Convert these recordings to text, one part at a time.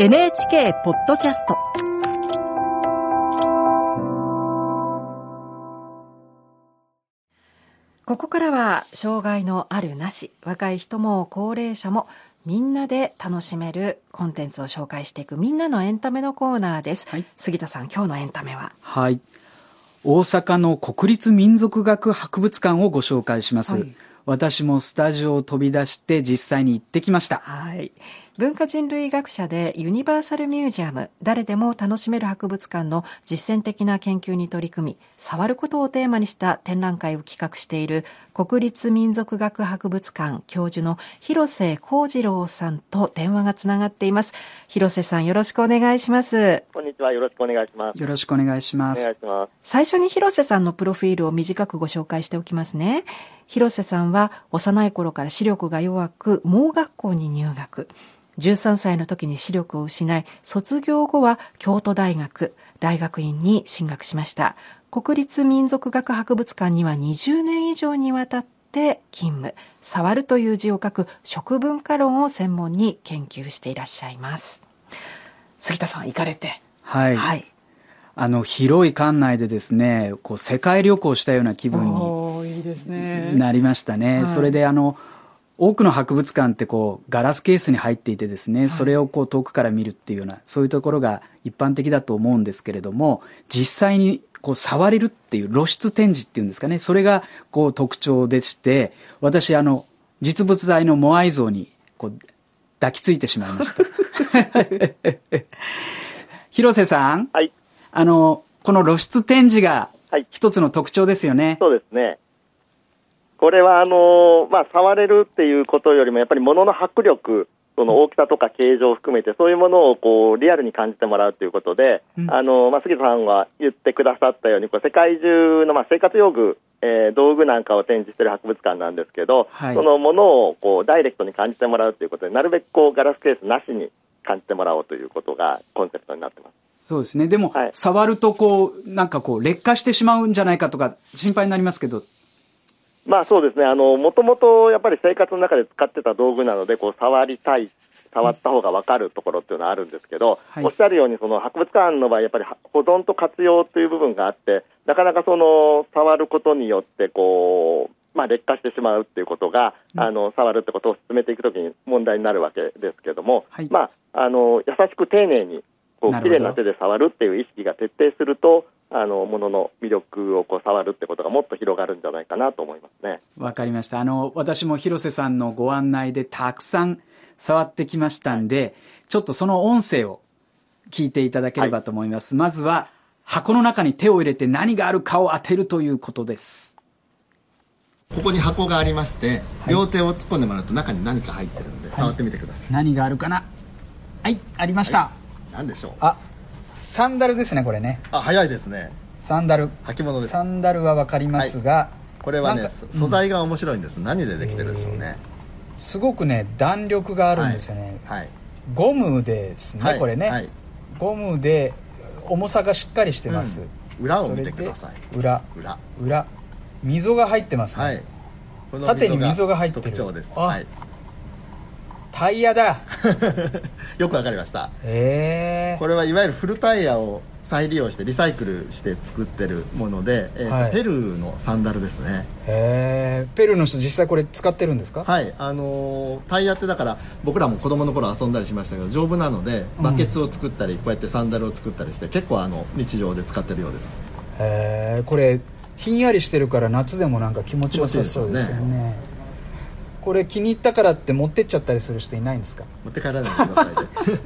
NHK ポッドキャスト。ここからは障害のあるなし若い人も高齢者もみんなで楽しめるコンテンツを紹介していくみんなのエンタメのコーナーです、はい、杉田さん今日のエンタメは？はい。大阪の国立民族学博物館をご紹介します、はい、私もスタジオを飛び出して実際に行ってきました。はい。文化人類学者でユニバーサルミュージアム誰でも楽しめる博物館の実践的な研究に取り組み触ることをテーマにした展覧会を企画している国立民族学博物館教授の広瀬幸次郎さんと電話がつながっています。広瀬さんよろしくお願いします。こんにちは。よろしくお願いします。よろしくお願いします。最初に広瀬さんのプロフィールを短くご紹介しておきますね広瀬さんは幼い頃から視力が弱く盲学校に入学13歳の時に視力を失い、卒業後は京都大学大学院に進学しました。国立民族学博物館には20年以上にわたって勤務。触るという字を書く食文化論を専門に研究していらっしゃいます。杉田さん行かれて。はい。はい。あの広い館内でですねこう世界旅行したような気分になりましたね。いい。ねそれであの多くの博物館ってこうガラスケースに入っていてですね、はい、それをこう遠くから見るっていうようなそういうところが一般的だと思うんですけれども実際にこう触れるっていう露出展示っていうんですかねそれがこう特徴でして私あの実物大のモアイ像にこう抱きついてしまいました。広瀬さん、はい、あのこの露出展示が一つの特徴ですよね、そうですねこれはあの、まあ、触れるっていうことよりも、やっぱり物の迫力、その大きさとか形状を含めて、そういうものをこうリアルに感じてもらうということで、うん、あのまあ、杉田さんが言ってくださったように、こう世界中のまあ生活用具、えー、道具なんかを展示している博物館なんですけど、はい、そのものをこうダイレクトに感じてもらうということで、なるべくこうガラスケースなしに感じてもらおうということがコンセプトになってます。そうですね。でも、はい、触るとこう、なんかこう、劣化してしまうんじゃないかとか心配になりますけど、まあそうですね、もともとやっぱり生活の中で使ってた道具なので、こう触りたい、触った方が分かるところっていうのはあるんですけど、はい、おっしゃるように、その博物館の場合、やっぱり保存と活用という部分があって、なかなかその触ることによって、こう、まあ、劣化してしまうっていうことが、うん、あの触るってことを進めていくときに問題になるわけですけども、はい、まあ、あの優しく丁寧にこう綺麗な手で触るっていう意識が徹底すると、あのものの魅力をこう触るってことがもっと広がるんじゃないかなと思いますね。わかりました。あの私も広瀬さんのご案内でたくさん触ってきましたんで、はい、ちょっとその音声を聞いていただければと思います。はい、まずは箱の中に手を入れて何があるかを当てるということです。ここに箱がありまして、両手を突っ込んでもらうと中に何か入ってるので、触ってみてください。何があるかな？はい、ありました。何でしょう？あ、サンダルですねこれね。あ早いですね。サンダル。履物です。サンダルは分かりますが、はい、これはね素材が面白いんです、何でできてるでしょうね。すごくね弾力があるんですよね、はい、ゴムですね、これね、ゴムで重さがしっかりしてます、うん、裏を見てください。裏。裏。裏。溝が入ってますね、はい、縦に溝が入ってる。特徴です、はい、タイヤだ。よくわかりました。へえ。これはいわゆるフルタイヤを再利用してリサイクルして作ってるもので、えーと、はい、ペルーのサンダルですね。へえ。ペルーの人実際これ使ってるんですか？はい。あのー、タイヤってだから僕らも子供の頃遊んだりしましたけど丈夫なのでバケツを作ったり、うん、こうやってサンダルを作ったりして結構あの日常で使ってるようです。へえ。これひんやりしてるから夏でもなんか気持ちよさそうですよねこれ気に入ったからって持ってっちゃったりする人いないんですか？持って帰らないでくださいね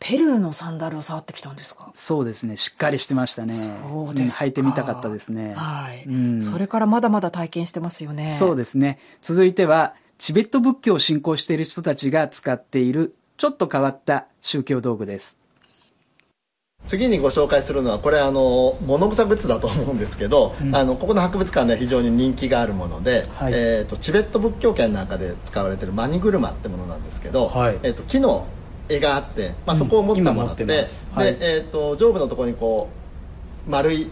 ペルーのサンダルを触ってきたんですか？そうですね。しっかりしてましたね。そうです、うん、履いてみたかったですね。はい、うん、それからまだまだ体験してますよね。そうですね。続いてはチベット仏教を信仰している人たちが使っているちょっと変わった宗教道具です次にご紹介するのはこれあの物草グッズだと思うんですけど、うん、あのここの博物館では非常に人気があるもので、はい、えーと、チベット仏教圏なんかで使われてるマニ車ってものなんですけど、はい、えーと、木の絵があって、まあ、そこを持ってもらって。うん、ってはい、でえーと、上部のところにこう丸い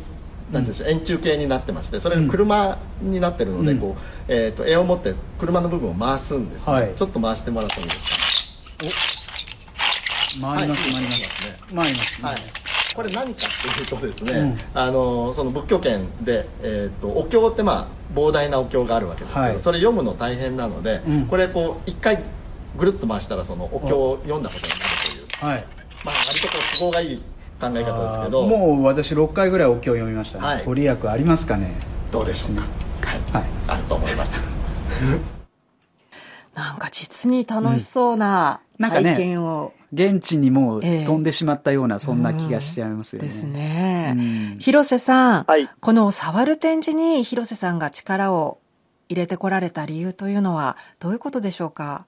なんでしょう、円柱形になってましてそれが車になってるので、うん、こうえー、と絵を持って車の部分を回すんですね、ちょっと回してもらってもいいですか？回ります、回ります。回ります。はい。これ何かっていうとですね、うん、あのその仏教圏で、えーと、お経ってまあ膨大なお経があるわけですけど、はい、それ読むの大変なので、うん、これこう一回ぐるっと回したらそのお経を読んだことになるという、はい、まあ割とこう都合がいい考え方ですけど。もう私6回ぐらいお経を読みましたね、はい、ご利益ありますかね？どうでしょうか、はい、はい、あると思います。なんか実に楽しそうな体験を、うんね、現地にもう飛んでしまったような、そんな気がしちゃいますよね。ですね。うん、広瀬さん、はい、この触る展示に広瀬さんが力を入れてこられた理由というのはどういうことでしょうか？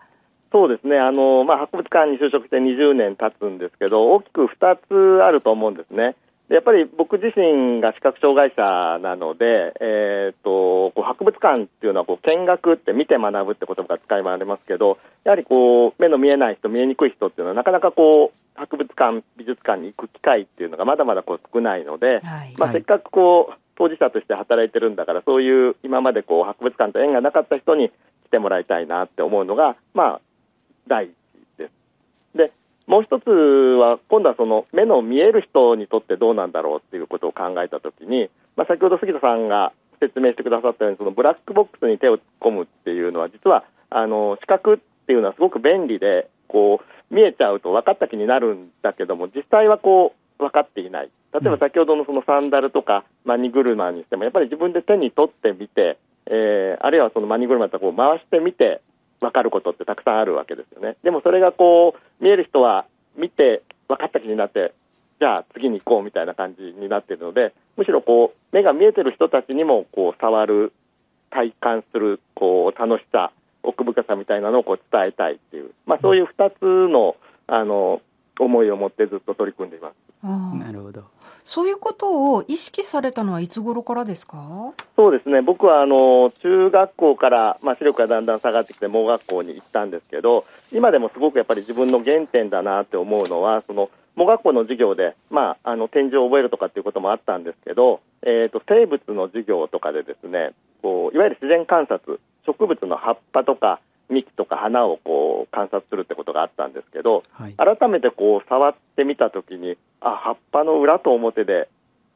そうですねあの、まあ、博物館に就職して20年経つんですけど大きく2つあると思うんですね。やっぱり僕自身が視覚障害者なので、えーと、こう博物館っていうのはこう見学って見て学ぶって言葉が使い回りますけどやはりこう目の見えない人見えにくい人っていうのはなかなかこう博物館美術館に行く機会っていうのがまだまだこう少ないので、はい、まあ、せっかくこう当事者として働いてるんだからそういう今までこう博物館と縁がなかった人に来てもらいたいなって思うのが、まあ、第一です。でもう一つは、今度はその目の見える人にとってどうなんだろうっていうことを考えたときに、まあ、先ほど杉田さんが説明してくださったように、そのブラックボックスに手を突っ込むっていうのは、実はあの視覚っていうのはすごく便利で、こう見えちゃうと分かった気になるんだけども、実際はこう分かっていない。例えば先ほどのそのサンダルとかマニ車にしても、やっぱり自分で手に取ってみて、えー、あるいはそのマニ車とこう回してみて、分かることってたくさんあるわけですよね。でもそれがこう見える人は見て分かった気になってじゃあ次に行こうみたいな感じになっているのでむしろこう目が見えてる人たちにもこう触る体感するこう楽しさ奥深さみたいなのをこう伝えたいっていう、まあ、そういう2つのあの思いを持ってずっと取り組んでいます。なるほどそういうことを意識されたのはいつ頃からですか？そうですね、僕はあの中学校から、まあ、視力がだんだん下がってきて、盲学校に行ったんですけど、今でもすごくやっぱり自分の原点だなって思うのは、その盲学校の授業で、まあ、あの展示を覚えるとかっていうこともあったんですけど、えーと、生物の授業とかでですねこういわゆる自然観察、植物の葉っぱとか幹とか花をこう観察するってことがあったんですけど、はい、改めてこう触ってみたときにあ葉っぱの裏と表で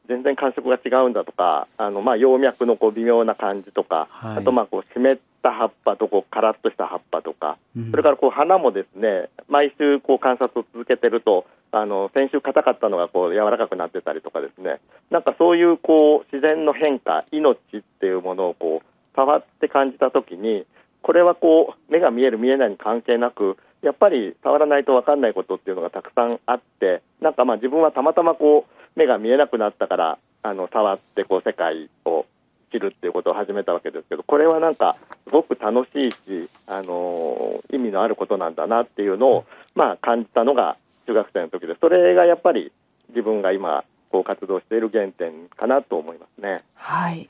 全然感触が違うんだとかあの、まあ、葉脈のこう微妙な感じとか、はい、あとまあこう湿った葉っぱとこうカラッとした葉っぱとか、うん、それからこう花もですね毎週こう観察を続けてるとあの先週硬かったのがこう柔らかくなってたりとかですね。なんかそういうこう自然の変化命っていうものをこう触って感じたときにこれはこう目が見える見えないに関係なくやっぱり触らないと分かんないことっていうのがたくさんあってなんかまあ自分はたまたまこう目が見えなくなったからあの触ってこう世界を知るっていうことを始めたわけですけどこれはなんかすごく楽しいし、あのー、意味のあることなんだなっていうのを、まあ、感じたのが中学生の時でそれがやっぱり自分が今こう活動している原点かなと思いますね。はい。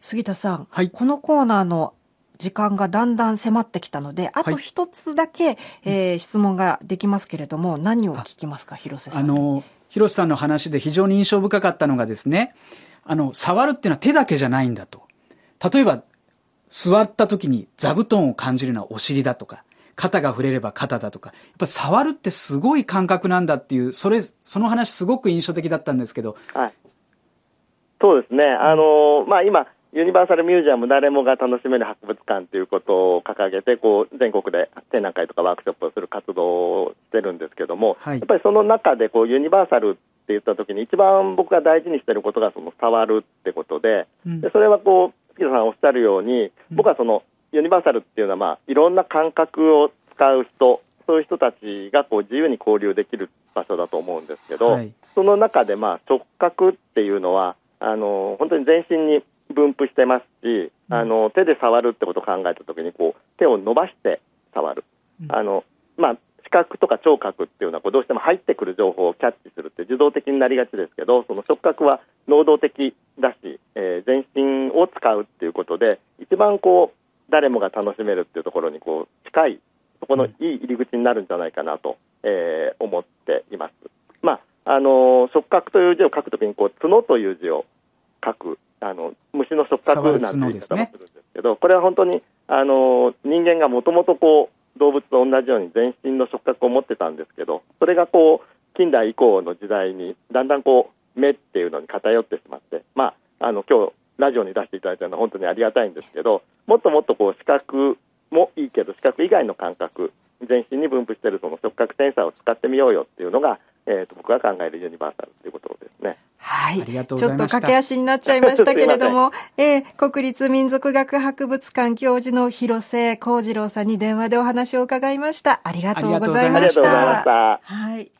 杉田さん、はい、このコーナーの時間がだんだん迫ってきたので、あと一つだけ、はい、えー、質問ができますけれども、何を聞きますか、広瀬さん。あの、広瀬さんの話で非常に印象深かったのがですね、あの、触るっていうのは手だけじゃないんだと。例えば、座った時に座布団を感じるのはお尻だとか、肩が触れれば肩だとか、やっぱ触るってすごい感覚なんだっていう、それ、その話すごく印象的だったんですけど。はい。そうですね。あのまあ今、ユニバーサルミュージアム誰もが楽しめる博物館ということを掲げてこう全国で展覧会とかワークショップをする活動をしてるんですけども、はい、やっぱりその中でこうユニバーサルって言った時に一番僕が大事にしていることがその触るってことでうん、でそれはこう月田さんおっしゃるように僕はそのユニバーサルっていうのは、まあ、いろんな感覚を使う人そういう人たちがこう自由に交流できる場所だと思うんですけど、はい、その中でまあ直角っていうのはあの本当に全身に分布してますし、あの手で触るってことを考えたときにこう手を伸ばして触る、あのまあ、視覚とか聴覚っていうのはこうどうしても入ってくる情報をキャッチするって受動的になりがちですけどその触覚は能動的だし、えー、全身を使うっていうことで一番こう誰もが楽しめるっていうところにこう近いそこのいい入り口になるんじゃないかなと、えー、思っています。まああの触覚という字を書くときにこう角という字を書くあの虫の触覚なんて言い方もするんですけど、ね、これは本当にあの人間がもともとこう動物と同じように全身の触覚を持ってたんですけどそれがこう近代以降の時代にだんだんこう目っていうのに偏ってしまってまああの今日ラジオに出していただいたのは本当にありがたいんですけどもっともっとこう視覚もいいけど視覚以外の感覚全身に分布しているその触覚センサーを使ってみようよっていうのが、えーと、僕が考えるユニバーサルということですね。はい。ちょっと駆け足になっちゃいましたけれども、えー、国立民族学博物館教授の広瀬幸次郎さんに電話でお話を伺いました。ありがとうございました。ありがとうございました。はい。